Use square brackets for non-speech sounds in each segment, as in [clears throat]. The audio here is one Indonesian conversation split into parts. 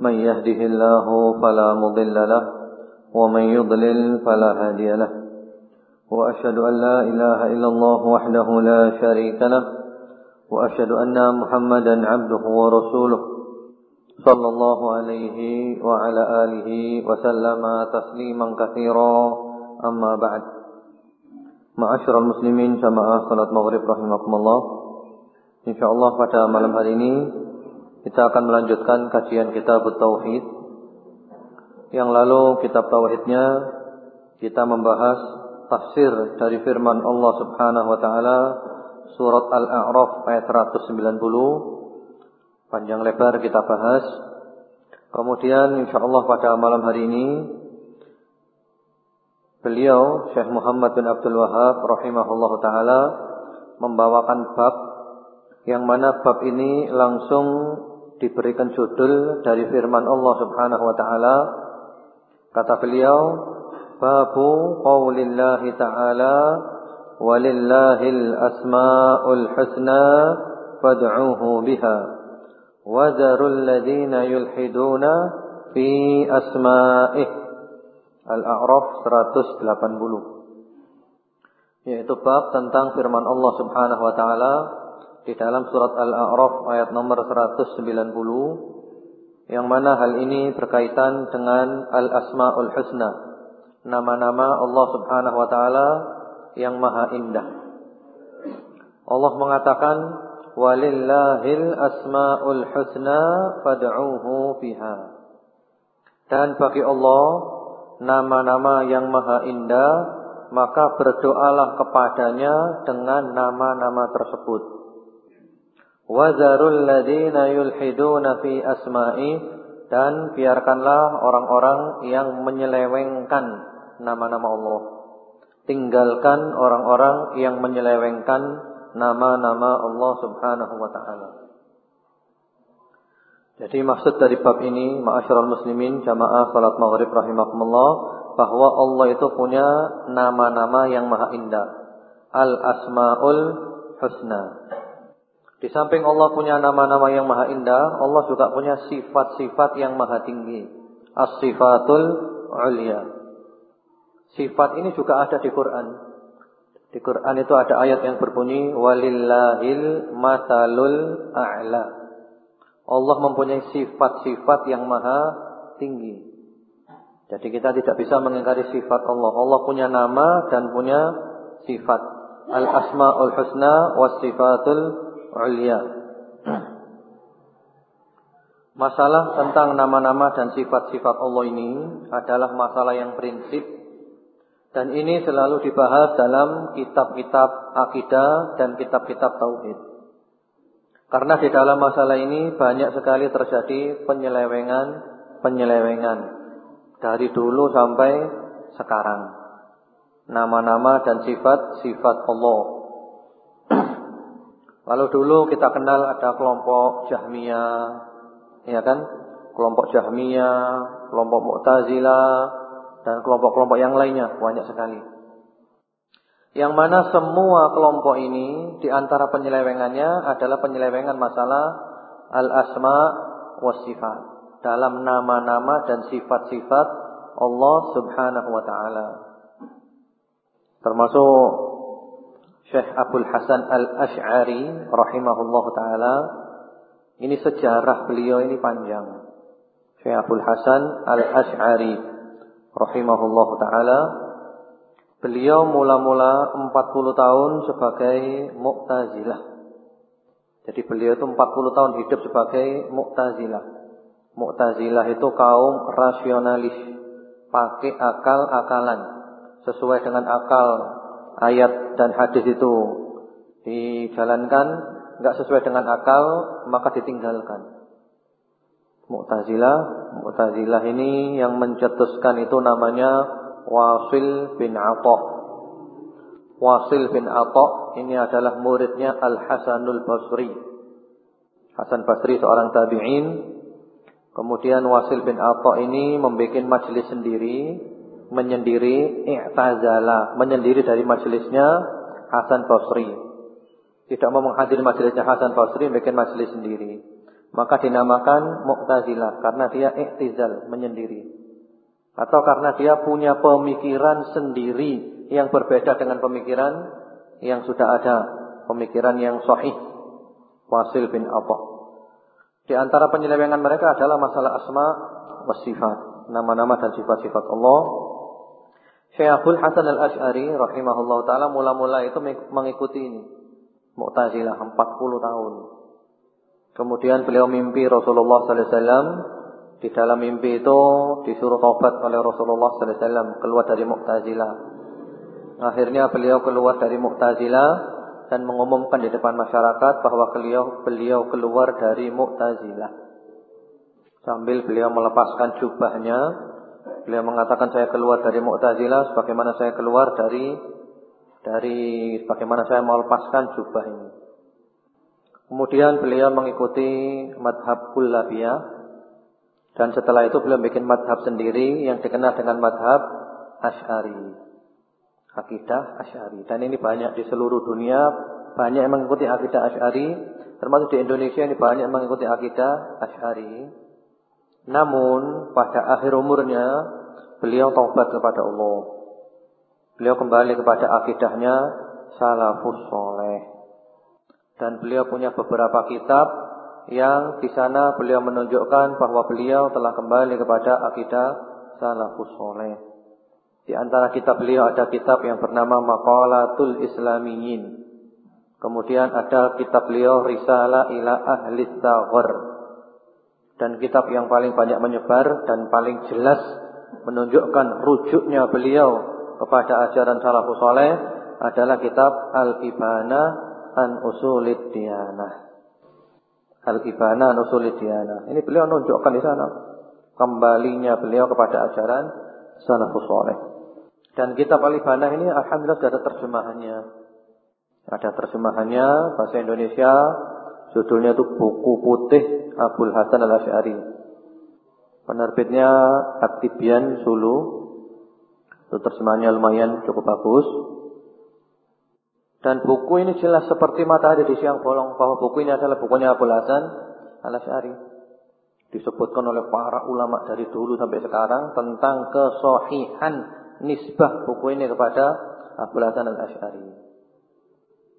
من يهده الله فلا مضل له ومن يضلل فلا هادي له. وأشهد أن لا إله إلا الله وحده لا شريك له وأشهد أن محمدا عبده ورسوله صلى الله عليه وعلى آله وسلم تسليما كثيرا. أما بعد معاشر المسلمين جماعة صلاة مغرب رحمكم الله. InsyaAllah pada malam hari ini kita akan melanjutkan kajian kitab Tauhid. Yang lalu kitab Tauhidnya kita membahas tafsir dari firman Allah Subhanahu wa taala surat Al-A'raf ayat 190. Panjang lebar kita bahas. Kemudian insyaallah pada malam hari ini beliau Syekh Muhammad bin Abdul Wahab rahimahullah taala membawakan bab yang mana bab ini langsung diberikan judul dari firman Allah Subhanahu wa taala. Kata beliau babu qaulillahi ta'ala walillahil asmaul husna fad'uuhu biha wadharul ladzina yulhiduna fi asma'ih. Al-A'raf 180 yaitu bab tentang firman Allah Subhanahu wa taala di dalam surat Al-A'raf ayat nomor 190 yang mana hal ini berkaitan dengan Al-Asmaul Husna, nama-nama Allah Subhanahu wa taala yang maha indah. Allah mengatakan walillahil asmaul husna fad'uuhu biha. Dan bagi Allah nama-nama yang maha indah, maka berdoalah kepadanya dengan nama-nama tersebut. Wazarul ladina yulhiduna fi asma'i dan biarkanlah orang-orang yang menyelewengkan nama-nama Allah. Tinggalkan orang-orang yang menyelewengkan nama-nama Allah Subhanahu wa taala. Jadi maksud dari bab ini, ma'asyiral muslimin jamaah salat maghrib rahimakumullah, bahwa Allah itu punya nama-nama yang maha indah. Al-Asmaul Husna. Di samping Allah punya nama-nama yang maha indah, Allah juga punya sifat-sifat yang maha tinggi. As-sifatul ulia. Sifat ini juga ada di Quran. Di Quran itu ada ayat yang berbunyi walillahil matalul a'la. Allah mempunyai sifat-sifat yang maha tinggi. Jadi kita tidak bisa mengingkari sifat Allah. Allah punya nama dan punya sifat. Al-asmaul husna was sifatul ulia. Masalah tentang nama-nama dan sifat-sifat Allah ini adalah masalah yang prinsip dan ini selalu dibahas dalam kitab-kitab akidah dan kitab-kitab tauhid. Karena di dalam masalah ini banyak sekali terjadi penyelewengan-penyelewengan dari dulu sampai sekarang. Nama-nama dan sifat-sifat Allah kalau dulu kita kenal ada kelompok Jahmiyah, ya kan? Kelompok Jahmiyah, kelompok Mu'tazilah dan kelompok-kelompok yang lainnya banyak sekali. Yang mana semua kelompok ini di antara penyelewengannya adalah penyelewengan masalah al-asma was sifat dalam nama-nama dan sifat-sifat Allah Subhanahu wa taala. Termasuk Syekh Abdul Hasan Al-Ash'ari rahimahullah taala ini sejarah beliau ini panjang. Syekh Abdul Hasan Al-Ash'ari rahimahullah taala beliau mula-mula 40 tahun sebagai Mu'tazilah. Jadi beliau itu 40 tahun hidup sebagai Mu'tazilah. Mu'tazilah itu kaum rasionalis, pakai akal-akalan, sesuai dengan akal ayat dan hadis itu dijalankan nggak sesuai dengan akal maka ditinggalkan. Mu'tazilah, Mu'tazilah ini yang mencetuskan itu namanya Wasil bin Atha. Wasil bin Atha ini adalah muridnya Al Hasanul Basri. Hasan Basri seorang tabi'in. Kemudian Wasil bin Atha ini membuat majelis sendiri menyendiri i'tazala, menyendiri dari majelisnya Hasan Basri. Tidak mau menghadiri majelisnya Hasan Basri, bikin majelis sendiri. Maka dinamakan Mu'tazilah karena dia iktizal, menyendiri. Atau karena dia punya pemikiran sendiri yang berbeda dengan pemikiran yang sudah ada. Pemikiran yang sahih. Wasil bin Atta. Di antara penyelewengan mereka adalah masalah asma wa sifat. Nama-nama dan sifat-sifat Allah. Syekhul Hasan al-Ash'ari rahimahullah ta'ala mula-mula itu mengikuti ini. Mu'tazilah 40 tahun. Kemudian beliau mimpi Rasulullah sallallahu alaihi wasallam di dalam mimpi itu disuruh tobat oleh Rasulullah sallallahu alaihi wasallam keluar dari Mu'tazilah. Akhirnya beliau keluar dari Mu'tazilah dan mengumumkan di depan masyarakat bahwa beliau beliau keluar dari Mu'tazilah. Sambil beliau melepaskan jubahnya, beliau mengatakan saya keluar dari Mu'tazilah sebagaimana saya keluar dari dari bagaimana saya melepaskan jubah ini. Kemudian beliau mengikuti madhab kullabiyah. Dan setelah itu beliau bikin madhab sendiri yang dikenal dengan madhab Ash'ari. Akidah Ash'ari. Dan ini banyak di seluruh dunia. Banyak yang mengikuti akidah Ash'ari. Termasuk di Indonesia ini banyak yang mengikuti akidah Ash'ari. Namun pada akhir umurnya beliau taubat kepada Allah. Beliau kembali kepada akidahnya salafus soleh. Dan beliau punya beberapa kitab yang di sana beliau menunjukkan bahwa beliau telah kembali kepada akidah salafus soleh. Di antara kitab beliau ada kitab yang bernama Maqalatul Islamiyin. Kemudian ada kitab beliau Risalah ila Ahli Tawar. Dan kitab yang paling banyak menyebar dan paling jelas menunjukkan rujuknya beliau kepada ajaran salafus soleh adalah kitab Al-Ibana an usulid diyanah. Al-Ibana an usulid diyanah. Ini beliau menunjukkan di sana kembalinya beliau kepada ajaran salafus saleh. Dan kitab Al-Ibana ini alhamdulillah sudah ada terjemahannya. Ada terjemahannya bahasa Indonesia, judulnya itu Buku Putih Abdul Hasan Al-Asy'ari. Penerbitnya Aktibian Sulu. Itu terjemahannya lumayan cukup bagus. Dan buku ini jelas seperti matahari di siang bolong bahwa buku ini adalah bukunya Abu Hasan Al-Asy'ari. Disebutkan oleh para ulama dari dulu sampai sekarang tentang kesohihan nisbah buku ini kepada Abu Hasan Al-Asy'ari.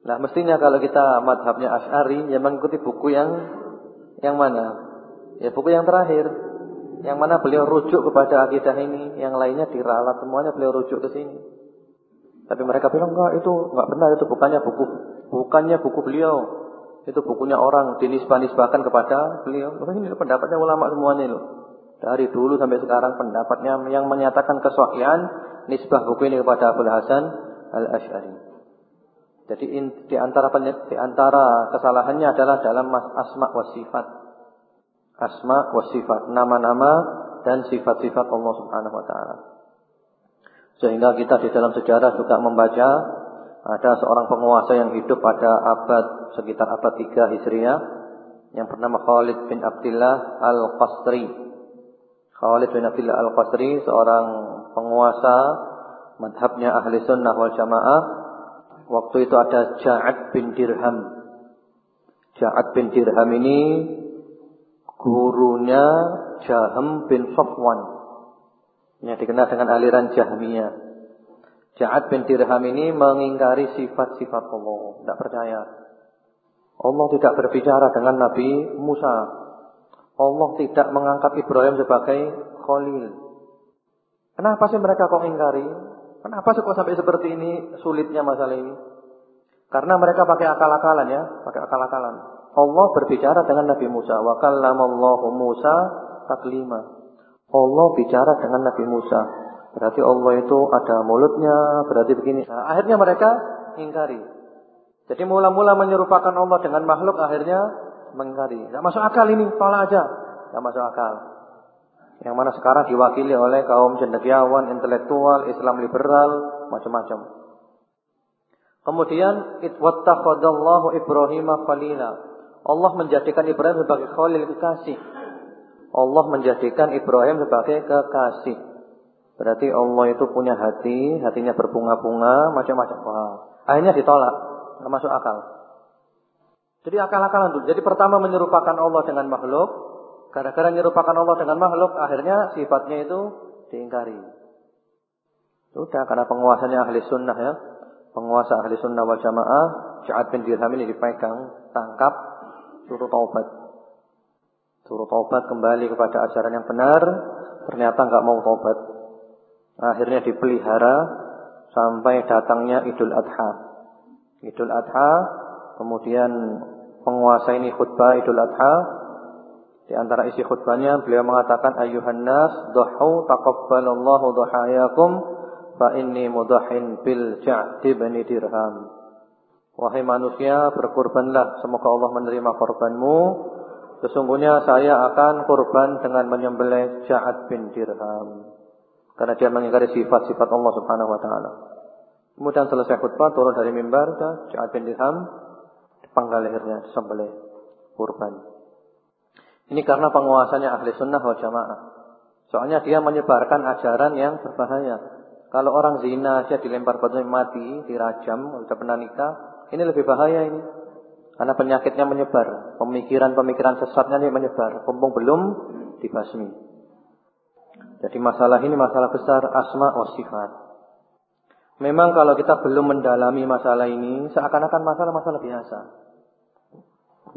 Nah, mestinya kalau kita madhabnya Asy'ari ya mengikuti buku yang yang mana? Ya buku yang terakhir. Yang mana beliau rujuk kepada akidah ini, yang lainnya diralat semuanya beliau rujuk ke sini. Tapi mereka bilang enggak itu enggak benar itu bukannya buku bukannya buku beliau. Itu bukunya orang dinisbah-nisbahkan kepada beliau. Ini pendapatnya ulama semuanya loh. Dari dulu sampai sekarang pendapatnya yang menyatakan kesahihan nisbah buku ini kepada Abu Hasan Al-Asy'ari. Jadi di antara di antara kesalahannya adalah dalam asma wa sifat. Asma wa sifat, nama-nama dan sifat-sifat Allah Subhanahu wa taala. Sehingga kita di dalam sejarah juga membaca ada seorang penguasa yang hidup pada abad sekitar abad 3 Hijriah yang bernama Khalid bin Abdullah Al-Qasri. Khalid bin Abdullah Al-Qasri seorang penguasa madhabnya ahli sunnah wal jamaah. Waktu itu ada Ja'ad bin Dirham. Ja'ad bin Dirham ini gurunya Jaham bin Sofwan yang dikenal dengan aliran Jahmiyah. Ja'ad bin Dirham ini mengingkari sifat-sifat Allah, tidak percaya. Allah tidak berbicara dengan Nabi Musa. Allah tidak mengangkat Ibrahim sebagai Khalil. Kenapa sih mereka kok ingkari? Kenapa kok sampai seperti ini sulitnya masalah ini? Karena mereka pakai akal-akalan ya, pakai akal-akalan. Allah berbicara dengan Nabi Musa. Wa kallamallahu Musa taklima. Allah bicara dengan Nabi Musa. Berarti Allah itu ada mulutnya, berarti begini. Nah, akhirnya mereka ingkari. Jadi mula-mula menyerupakan Allah dengan makhluk akhirnya mengingkari. Tidak masuk akal ini, tolak aja. Tidak masuk akal. Yang mana sekarang diwakili oleh kaum cendekiawan, intelektual, Islam liberal, macam-macam. Kemudian wattakhadallahu Ibrahim khalila. Allah menjadikan Ibrahim sebagai khalil kekasih. Allah menjadikan Ibrahim sebagai kekasih. Berarti Allah itu punya hati, hatinya berbunga-bunga, macam-macam. Wah, akhirnya ditolak, nggak masuk akal. Jadi akal-akalan dulu. Jadi pertama menyerupakan Allah dengan makhluk. Gara-gara menyerupakan Allah dengan makhluk, akhirnya sifatnya itu diingkari. Sudah, karena penguasanya ahli sunnah ya. Penguasa ahli sunnah wal jamaah, Ja'ad bin Dirham ini dipegang, tangkap, suruh taubat. Suruh taubat kembali kepada ajaran yang benar, ternyata nggak mau taubat. Akhirnya dipelihara sampai datangnya Idul Adha. Idul Adha, kemudian penguasa ini khutbah Idul Adha. Di antara isi khutbahnya beliau mengatakan ayuhan nas dhahu taqabbalallahu dhahayakum fa inni mudahin bil ja'di bani dirham. Wahai manusia, berkorbanlah, semoga Allah menerima korbanmu. Sesungguhnya saya akan korban dengan menyembelih Ja'ad bin Dirham. Karena dia mengingkari sifat-sifat Allah Subhanahu wa taala. Kemudian selesai khutbah turun dari mimbar Ja'ad bin Dirham dipanggal lehernya disembelih kurban. Ini karena penguasanya ahli sunnah wal jamaah. Soalnya dia menyebarkan ajaran yang berbahaya. Kalau orang zina saja dilempar batu mati, dirajam, sudah pernah nikah, ini lebih bahaya ini. Karena penyakitnya menyebar, pemikiran-pemikiran sesatnya ini menyebar, mumpung belum dibasmi. Jadi masalah ini masalah besar asma wa sifat. Memang kalau kita belum mendalami masalah ini, seakan-akan masalah-masalah biasa.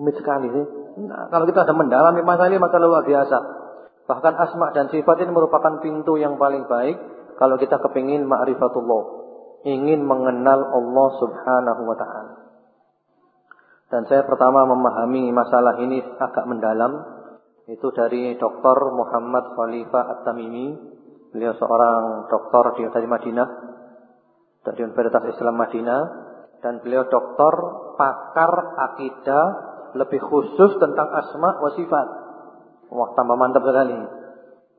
Rumit sekali sih. Nah, kalau kita sudah mendalami masalah ini masalah luar biasa. Bahkan asma dan sifat ini merupakan pintu yang paling baik kalau kita kepingin ma'rifatullah, ingin mengenal Allah Subhanahu wa taala. Dan saya pertama memahami masalah ini agak mendalam itu dari Dr. Muhammad Khalifah At-Tamimi. Beliau seorang doktor dari Madinah dari Universitas Islam Madinah dan beliau doktor pakar akidah lebih khusus tentang asma wa sifat. Wah, tambah mantap sekali.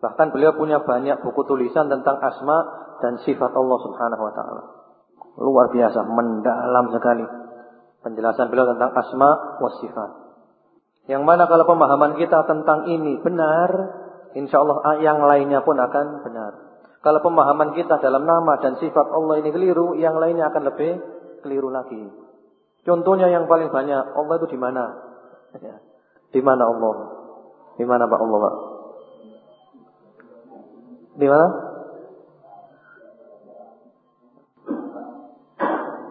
Bahkan beliau punya banyak buku tulisan tentang asma dan sifat Allah Subhanahu wa taala. Luar biasa, mendalam sekali penjelasan beliau tentang asma wa sifat. Yang mana kalau pemahaman kita tentang ini benar, insya Allah yang lainnya pun akan benar. Kalau pemahaman kita dalam nama dan sifat Allah ini keliru, yang lainnya akan lebih keliru lagi. Contohnya yang paling banyak, Allah itu di mana? Di mana Allah? Di mana Pak Allah, Pak? Di mana?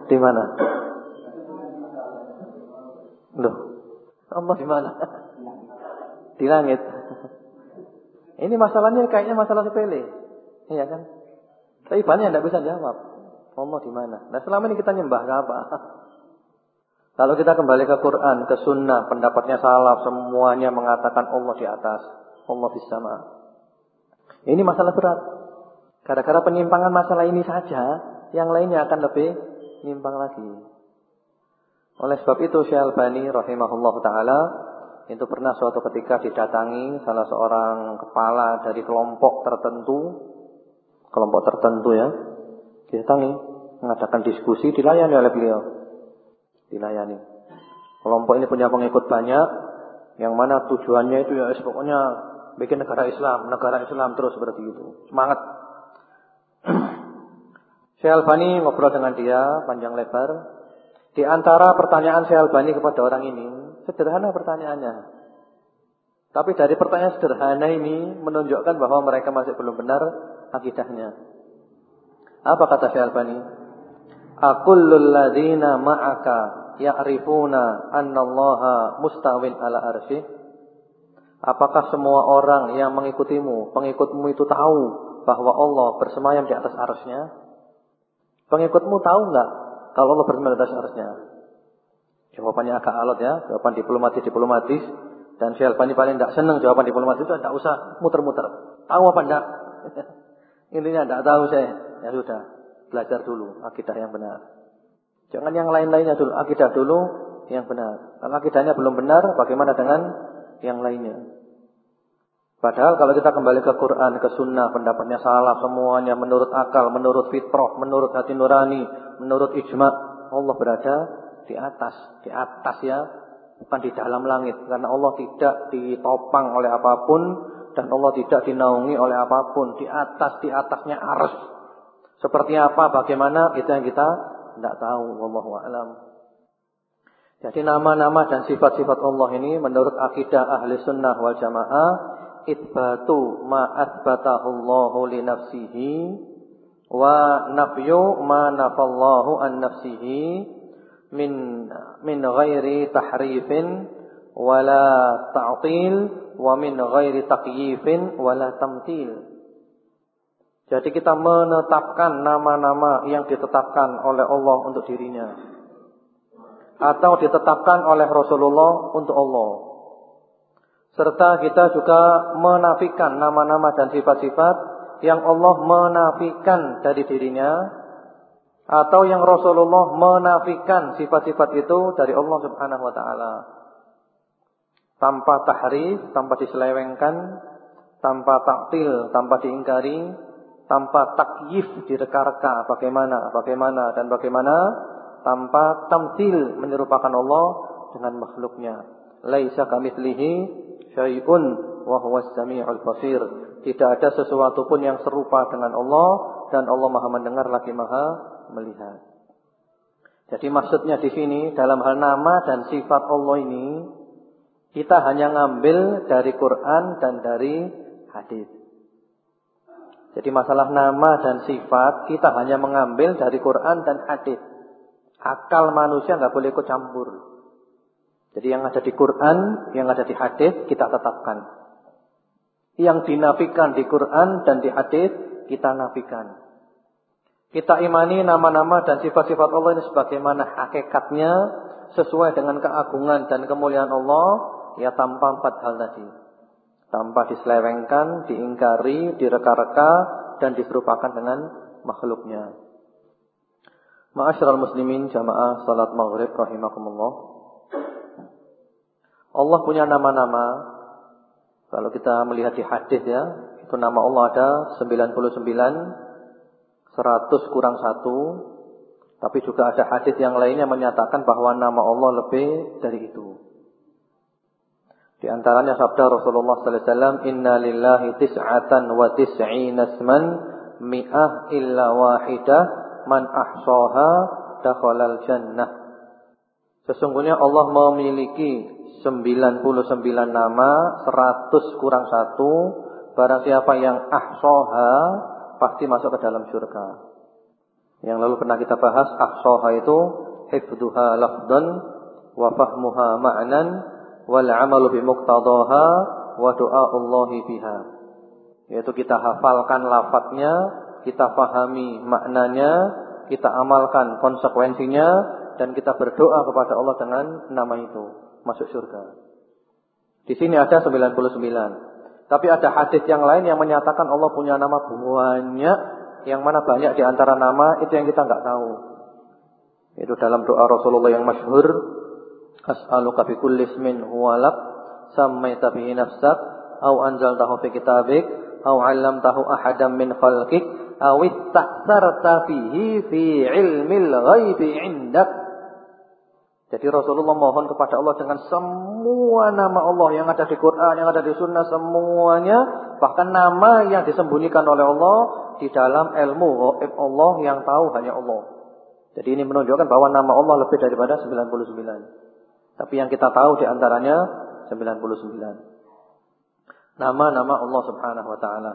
Di mana? Loh, Allah di mana? Di langit. Ini masalahnya kayaknya masalah sepele. Iya kan? Tapi banyak yang tidak bisa jawab. Allah di mana? Nah selama ini kita nyembah apa? Kalau kita kembali ke Quran, ke Sunnah, pendapatnya salaf, semuanya mengatakan Allah di atas, Allah di sama. Ini masalah berat. Gara-gara penyimpangan masalah ini saja, yang lainnya akan lebih nyimpang lagi. Oleh sebab itu Syekh Albani rahimahullah taala itu pernah suatu ketika didatangi salah seorang kepala dari kelompok tertentu, kelompok tertentu ya, didatangi mengadakan diskusi dilayani oleh beliau. Dilayani. Kelompok ini punya pengikut banyak, yang mana tujuannya itu ya pokoknya bikin negara Islam, negara Islam terus seperti itu. Semangat. [clears throat] Syekh Albani ngobrol dengan dia panjang lebar. Di antara pertanyaan Syekh Albani kepada orang ini, sederhana pertanyaannya. Tapi dari pertanyaan sederhana ini menunjukkan bahwa mereka masih belum benar akidahnya. Apa kata Syekh Albani? Akullul ladzina ma'aka ya'rifuna annallaha mustawin ala arsyih Apakah semua orang yang mengikutimu, pengikutmu itu tahu bahwa Allah bersemayam di atas arusnya? Pengikutmu tahu nggak kalau Allah bersemayam di atas arusnya? Jawabannya agak alot ya, jawaban diplomatis-diplomatis. Dan Syekh Albani paling tidak senang jawaban diplomatis itu, tidak usah muter-muter. Tahu apa enggak? [laughs] Intinya tidak tahu saya. Ya sudah, belajar dulu akidah yang benar. Jangan yang lain-lainnya dulu, akidah dulu yang benar. Kalau akidahnya belum benar, bagaimana dengan yang lainnya. Padahal kalau kita kembali ke Quran, ke sunnah, pendapatnya salah semuanya menurut akal, menurut fitrah, menurut hati nurani, menurut ijma, Allah berada di atas, di atas ya, bukan di dalam langit. Karena Allah tidak ditopang oleh apa pun dan Allah tidak dinaungi oleh apa pun. Di atas, di atasnya arus. Seperti apa, bagaimana, itu yang kita tidak tahu. Wallahu a'lam. Jadi nama-nama dan sifat-sifat Allah ini menurut akidah ahli sunnah wal jamaah itbatu ma atbatahu Allah li nafsihi wa nafyu ma nafallahu an nafsihi min min ghairi tahrifin wala ta'til wa min ghairi taqyifin wala tamtil. Jadi kita menetapkan nama-nama yang ditetapkan oleh Allah untuk dirinya atau ditetapkan oleh Rasulullah untuk Allah. Serta kita juga menafikan nama-nama dan sifat-sifat yang Allah menafikan dari dirinya atau yang Rasulullah menafikan sifat-sifat itu dari Allah Subhanahu wa taala. Tanpa tahrif, tanpa diselewengkan, tanpa taktil, tanpa diingkari, tanpa takyif direka-reka bagaimana, bagaimana dan bagaimana tanpa tamtil menyerupakan Allah dengan makhluknya. Laisa kamitslihi syai'un wa huwas samiul basir. Tidak ada sesuatu pun yang serupa dengan Allah dan Allah Maha mendengar lagi Maha melihat. Jadi maksudnya di sini dalam hal nama dan sifat Allah ini kita hanya ngambil dari Quran dan dari hadis. Jadi masalah nama dan sifat kita hanya mengambil dari Quran dan hadis. Akal manusia nggak boleh ikut campur. Jadi yang ada di Quran, yang ada di hadis kita tetapkan. Yang dinafikan di Quran dan di hadis kita nafikan. Kita imani nama-nama dan sifat-sifat Allah ini sebagaimana hakikatnya sesuai dengan keagungan dan kemuliaan Allah ya tanpa empat hal tadi. Tanpa diselewengkan, diingkari, direka-reka dan diserupakan dengan makhluknya. Ma'asyiral muslimin jamaah salat maghrib rahimakumullah. Allah punya nama-nama. Kalau kita melihat di hadis ya, itu nama Allah ada 99 100 kurang 1. Tapi juga ada hadis yang lainnya menyatakan bahwa nama Allah lebih dari itu. Di antaranya sabda Rasulullah sallallahu alaihi wasallam, "Inna lillahi tis'atan wa tis'ina isman mi'ah illa wahidah man ahsaha dakhalal jannah. Sesungguhnya Allah memiliki 99 nama, 100 kurang 1. Barang siapa yang ahsaha pasti masuk ke dalam surga. Yang lalu pernah kita bahas ahsaha itu hifdhuha lafdan wa fahmuha ma'nan wal 'amalu bi muqtadaha wa du'a'ullahi biha. Yaitu kita hafalkan lafadznya kita pahami maknanya, kita amalkan konsekuensinya, dan kita berdoa kepada Allah dengan nama itu. Masuk surga. Di sini ada 99. Tapi ada hadis yang lain yang menyatakan Allah punya nama banyak, yang mana banyak di antara nama itu yang kita nggak tahu. Itu dalam doa Rasulullah yang masyhur, As'aluka bi kulli ismin huwa lak sammaita bihi nafsak au anzaltahu fi kitabik au 'allamtahu ahadam min khalqik awit tahsarta fihi fi ilmil ghaibi indak. Jadi Rasulullah mohon kepada Allah dengan semua nama Allah yang ada di Quran, yang ada di Sunnah semuanya, bahkan nama yang disembunyikan oleh Allah di dalam ilmu gaib Allah yang tahu hanya Allah. Jadi ini menunjukkan bahwa nama Allah lebih daripada 99. Tapi yang kita tahu di antaranya 99. Nama-nama Allah Subhanahu wa taala.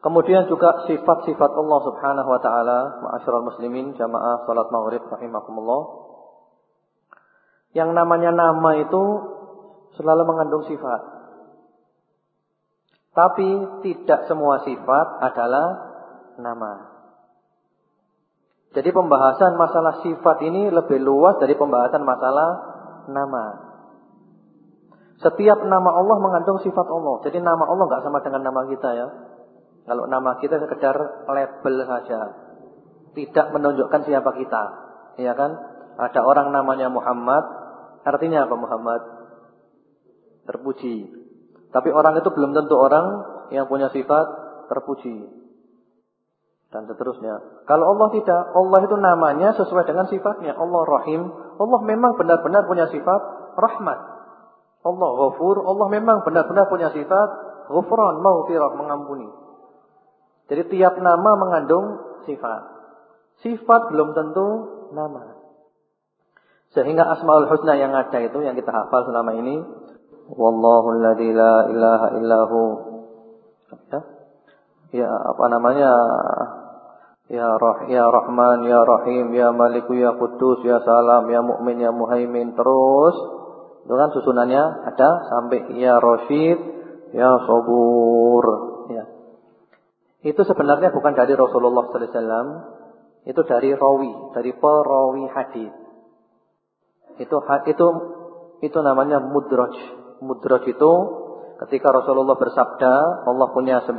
Kemudian juga sifat-sifat Allah Subhanahu wa taala, ma'asyiral muslimin jamaah salat maghrib rahimakumullah. Yang namanya nama itu selalu mengandung sifat. Tapi tidak semua sifat adalah nama. Jadi pembahasan masalah sifat ini lebih luas dari pembahasan masalah nama. Setiap nama Allah mengandung sifat Allah. Jadi nama Allah nggak sama dengan nama kita ya. Kalau nama kita sekedar label saja. Tidak menunjukkan siapa kita. Ya kan? Ada orang namanya Muhammad. Artinya apa Muhammad? Terpuji. Tapi orang itu belum tentu orang yang punya sifat terpuji. Dan seterusnya. Kalau Allah tidak. Allah itu namanya sesuai dengan sifatnya. Allah Rahim. Allah memang benar-benar punya sifat rahmat. Allah Ghafur. Allah memang benar-benar punya sifat ghufran, maghfirah, mengampuni. Jadi tiap nama mengandung sifat. Sifat belum tentu nama. Sehingga Asmaul Husna yang ada itu yang kita hafal selama ini Wallahu alladzi la ilaha illahu ya, ya apa namanya Ya Rah ya Rahman ya Rahim ya Maliku ya Kudus ya Salam ya Mukmin ya Muhaimin terus itu kan susunannya ada sampai ya Rasyid ya Sabur ya. Itu sebenarnya bukan dari Rasulullah sallallahu alaihi wasallam, itu dari rawi, dari perawi hadis. Itu itu itu namanya mudraj. Mudraj itu ketika Rasulullah bersabda, Allah punya 99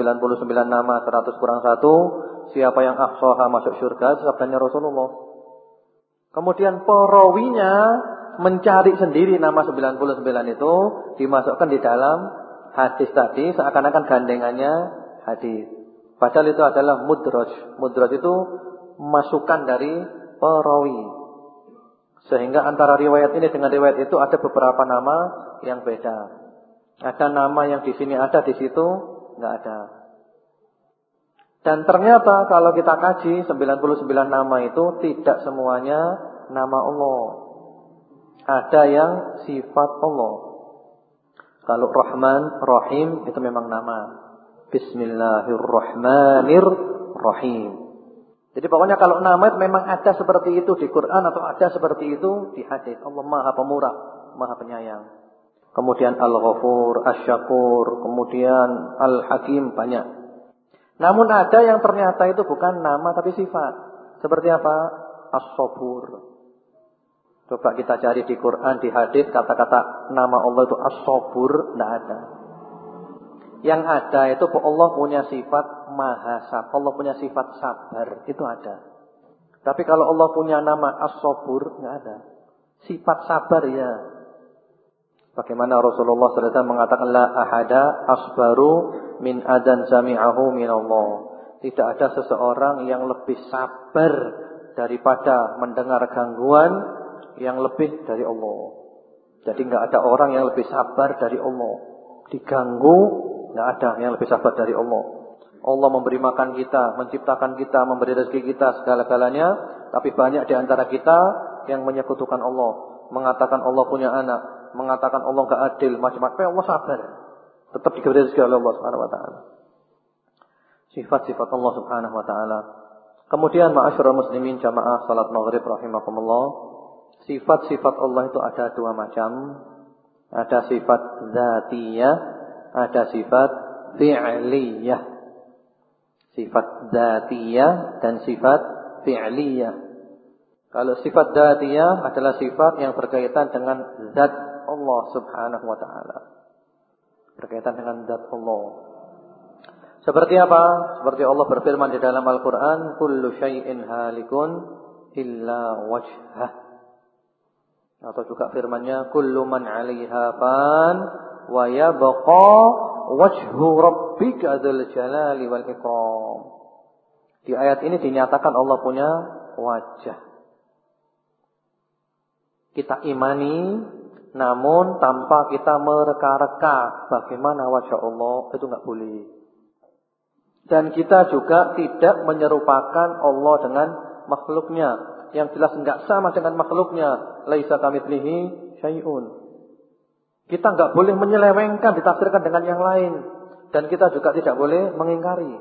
nama 100 kurang 1, siapa yang ahsaha masuk surga, sabdanya Rasulullah. Kemudian perawinya mencari sendiri nama 99 itu dimasukkan di dalam hadis tadi seakan-akan gandengannya hadis. Padahal itu adalah mudraj. Mudraj itu masukan dari perawi. Sehingga antara riwayat ini dengan riwayat itu ada beberapa nama yang beda. Ada nama yang di sini ada, di situ nggak ada. Dan ternyata kalau kita kaji 99 nama itu tidak semuanya nama Allah. Ada yang sifat Allah. Kalau Rahman, Rahim itu memang nama. Bismillahirrahmanirrahim. Jadi pokoknya kalau nama itu memang ada seperti itu di Quran atau ada seperti itu di hadis. Allah Maha Pemurah, Maha Penyayang. Kemudian Al-Ghafur, Asy-Syakur, kemudian Al-Hakim banyak. Namun ada yang ternyata itu bukan nama tapi sifat. Seperti apa? As-Sabur. Coba kita cari di Quran, di hadis kata-kata nama Allah itu As-Sabur, tidak ada. Yang ada itu Allah punya sifat maha sabar. Allah punya sifat sabar. Itu ada. Tapi kalau Allah punya nama as-sabur, nggak ada. Sifat sabar ya. Bagaimana Rasulullah SAW mengatakan la ahada asbaru min adan jami'ahu min Allah. Tidak ada seseorang yang lebih sabar daripada mendengar gangguan yang lebih dari Allah. Jadi nggak ada orang yang lebih sabar dari Allah. Diganggu Nggak ada yang lebih sabar dari Allah. Allah memberi makan kita, menciptakan kita, memberi rezeki kita segala-galanya. Tapi banyak di antara kita yang menyekutukan Allah. Mengatakan Allah punya anak. Mengatakan Allah nggak adil. Macam-macam. Tapi Allah sabar. Tetap diberi rezeki oleh Allah subhanahu wa ta'ala. Sifat-sifat Allah subhanahu wa ta'ala. Kemudian ma'asyurul muslimin jamaah salat maghrib rahimakumullah. Sifat-sifat Allah itu ada dua macam. Ada sifat zatiyah ada sifat fi'liyah. Sifat datiyah dan sifat fi'liyah. Kalau sifat datiyah adalah sifat yang berkaitan dengan zat Allah Subhanahu wa taala. Berkaitan dengan zat Allah. Seperti apa? Seperti Allah berfirman di dalam Al-Qur'an, "Kullu syai'in halikun illa wajhah." Atau juga firman-Nya, "Kullu man 'alaiha fan wa yabqa wajhu rabbika dzal jalali wal ikram. Di ayat ini dinyatakan Allah punya wajah. Kita imani namun tanpa kita mereka-reka bagaimana wajah Allah itu enggak boleh. Dan kita juga tidak menyerupakan Allah dengan makhluknya. Yang jelas enggak sama dengan makhluknya. Laisa kamitslihi syai'un. Kita nggak boleh menyelewengkan, ditafsirkan dengan yang lain. Dan kita juga tidak boleh mengingkari.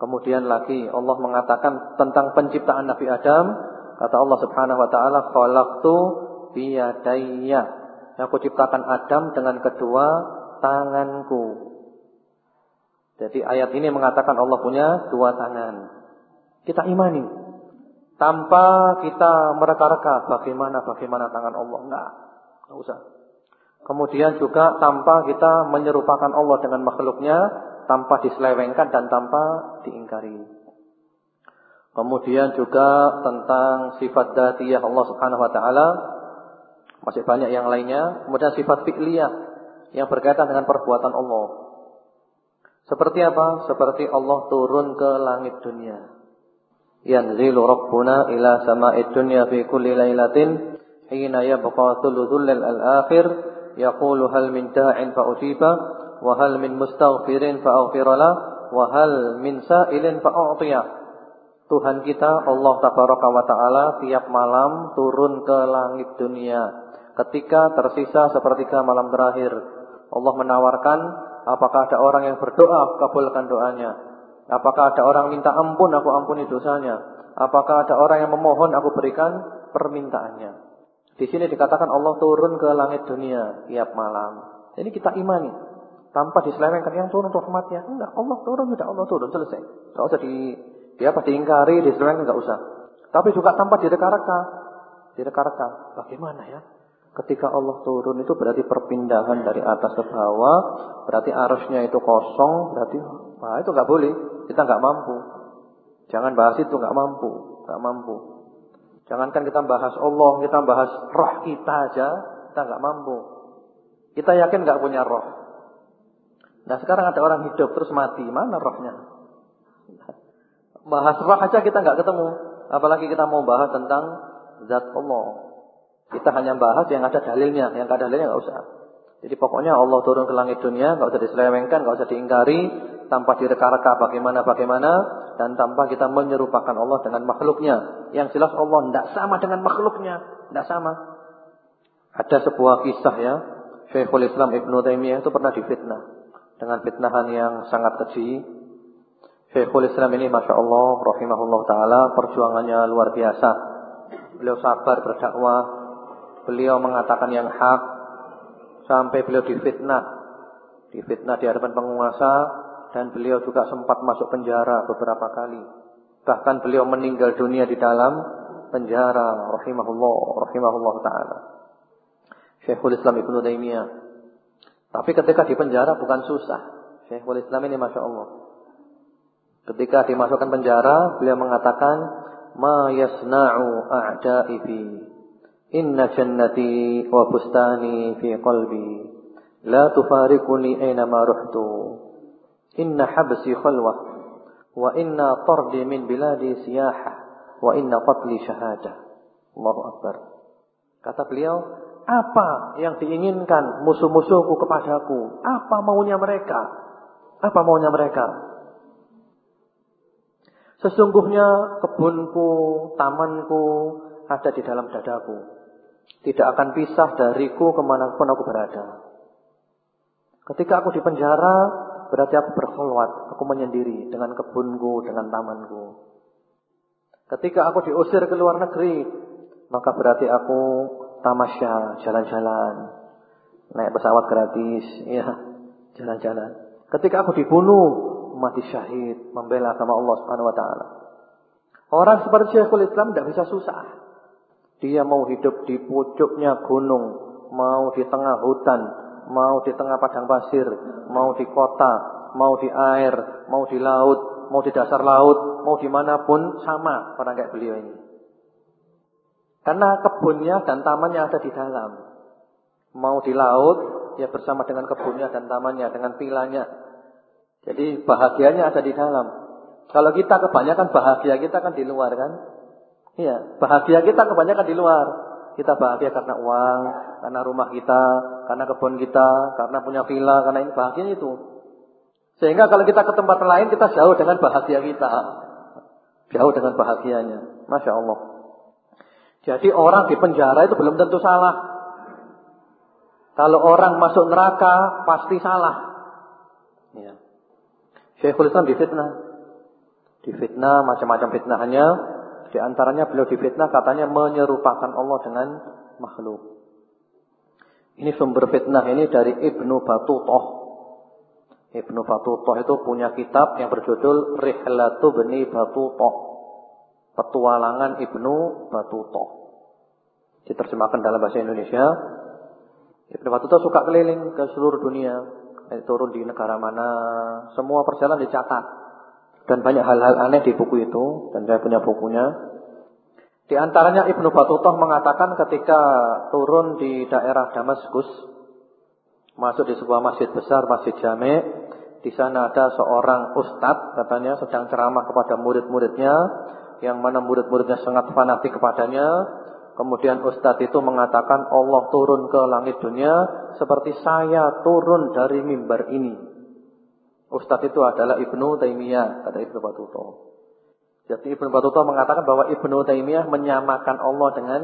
Kemudian lagi Allah mengatakan tentang penciptaan Nabi Adam. Kata Allah subhanahu wa ta'ala, Khalaqtu biyadayya. Aku ciptakan Adam dengan kedua tanganku. Jadi ayat ini mengatakan Allah punya dua tangan. Kita imani. Tanpa kita mereka-reka bagaimana-bagaimana tangan Allah. Enggak. Tidak usah. Kemudian juga tanpa kita menyerupakan Allah dengan makhluknya, tanpa diselewengkan dan tanpa diingkari. Kemudian juga tentang sifat datiyah Allah Subhanahu wa taala. Masih banyak yang lainnya. Kemudian sifat fi'liyah yang berkaitan dengan perbuatan Allah. Seperti apa? Seperti Allah turun ke langit dunia. Yanzilu rabbuna ila sama'id dunya fi kulli lailatin hina yabqa thuluthul al-akhir yaqulu hal min da'in fa utiba wa hal min mustaghfirin fa aghfirala wa hal min sa'ilin fa u'tiya. Tuhan kita Allah tabaraka wa taala tiap malam turun ke langit dunia. Ketika tersisa sepertiga malam terakhir, Allah menawarkan apakah ada orang yang berdoa, kabulkan doanya. Apakah ada orang minta ampun, aku ampuni dosanya. Apakah ada orang yang memohon, aku berikan permintaannya. Di sini dikatakan Allah turun ke langit dunia tiap malam. Ini kita imani. Tanpa diselewengkan yang turun rahmatnya. Enggak, Allah turun, tidak Allah turun, selesai. Enggak usah di dia pasti ingkari, diserang enggak usah. Tapi juga tanpa direka-reka. Direka-reka. Bagaimana ya? Ketika Allah turun itu berarti perpindahan dari atas ke bawah, berarti arusnya itu kosong, berarti wah itu enggak boleh. Kita enggak mampu. Jangan bahas itu enggak mampu, enggak mampu. Jangankan kita bahas Allah, kita bahas roh kita aja, kita enggak mampu. Kita yakin enggak punya roh. Nah sekarang ada orang hidup terus mati, mana rohnya? Bahas roh aja kita nggak ketemu. Apalagi kita mau bahas tentang zat Allah. Kita hanya bahas yang ada dalilnya, yang ada dalilnya nggak usah. Jadi pokoknya Allah turun ke langit dunia, nggak usah diselewengkan, nggak usah diingkari, tanpa direka-reka bagaimana-bagaimana, dan tanpa kita menyerupakan Allah dengan makhluknya. Yang jelas Allah tidak sama dengan makhluknya, tidak sama. Ada sebuah kisah ya, Syekhul Islam Ibn Taimiyah itu pernah difitnah dengan fitnahan yang sangat keji, Syekhul Islam ini Masya Allah Rahimahullah Ta'ala Perjuangannya luar biasa. Beliau sabar berdakwah. Beliau mengatakan yang hak. Sampai beliau difitnah. Difitnah di hadapan penguasa. Dan beliau juga sempat masuk penjara beberapa kali. Bahkan beliau meninggal dunia di dalam penjara. Rahimahullah Rahimahullah Ta'ala. Syekhul Islam Ibn Taimiyah. Tapi ketika di penjara bukan susah. Syekhul Islam ini Masya Allah Ketika dimasukkan penjara, beliau mengatakan, "Ma yasna'u a'da'i fi inna jannati wa bustani fi qalbi la tufariquni aina ma ruhtu inna habsi khalwah wa inna tardi min biladi siyahah wa inna qatli syahadah." Allahu akbar. Kata beliau, apa yang diinginkan musuh-musuhku kepadaku? Apa maunya mereka? Apa maunya mereka? Sesungguhnya kebunku, tamanku ada di dalam dadaku. Tidak akan pisah dariku ke mana pun aku berada. Ketika aku di penjara, berarti aku berkholwat. Aku menyendiri dengan kebunku, dengan tamanku. Ketika aku diusir ke luar negeri, maka berarti aku tamasya, jalan-jalan. Naik pesawat gratis, ya, jalan-jalan. Ketika aku dibunuh, mati syahid membela agama Allah Subhanahu wa taala. Orang seperti Syekhul Islam tidak bisa susah. Dia mau hidup di pucuknya gunung, mau di tengah hutan, mau di tengah padang pasir, mau di kota, mau di air, mau di laut, mau di dasar laut, mau di mana pun sama orang kayak beliau ini. Karena kebunnya dan tamannya ada di dalam. Mau di laut, ya bersama dengan kebunnya dan tamannya, dengan pilanya, jadi bahagianya ada di dalam. Kalau kita kebanyakan bahagia kita kan di luar kan? Iya, bahagia kita kebanyakan di luar. Kita bahagia karena uang, karena rumah kita, karena kebun kita, karena punya villa, karena ini bahagia itu. Sehingga kalau kita ke tempat lain kita jauh dengan bahagia kita. Jauh dengan bahagianya. Masya Allah. Jadi orang di penjara itu belum tentu salah. Kalau orang masuk neraka pasti salah. Ya. Syekhul Islam difitnah. Difitnah, macam-macam fitnahnya. Di antaranya beliau difitnah katanya menyerupakan Allah dengan makhluk. Ini sumber fitnah ini dari Ibnu Batutah. Ibnu Batutah itu punya kitab yang berjudul Rihlatu Bani Batutah. Petualangan Ibnu Batutah. Diterjemahkan dalam bahasa Indonesia. Ibnu Batutah suka keliling ke seluruh dunia eh, turun di negara mana, semua perjalanan dicatat. Dan banyak hal-hal aneh di buku itu, dan saya punya bukunya. Di antaranya Ibnu Battuta mengatakan ketika turun di daerah Damaskus, masuk di sebuah masjid besar, masjid jame, di sana ada seorang ustadz katanya sedang ceramah kepada murid-muridnya, yang mana murid-muridnya sangat fanatik kepadanya, Kemudian Ustadz itu mengatakan Allah turun ke langit dunia seperti saya turun dari mimbar ini. Ustadz itu adalah Ibnu Taimiyah, kata Ibnu Battuta. Jadi Ibnu Battuta mengatakan bahwa Ibnu Taimiyah menyamakan Allah dengan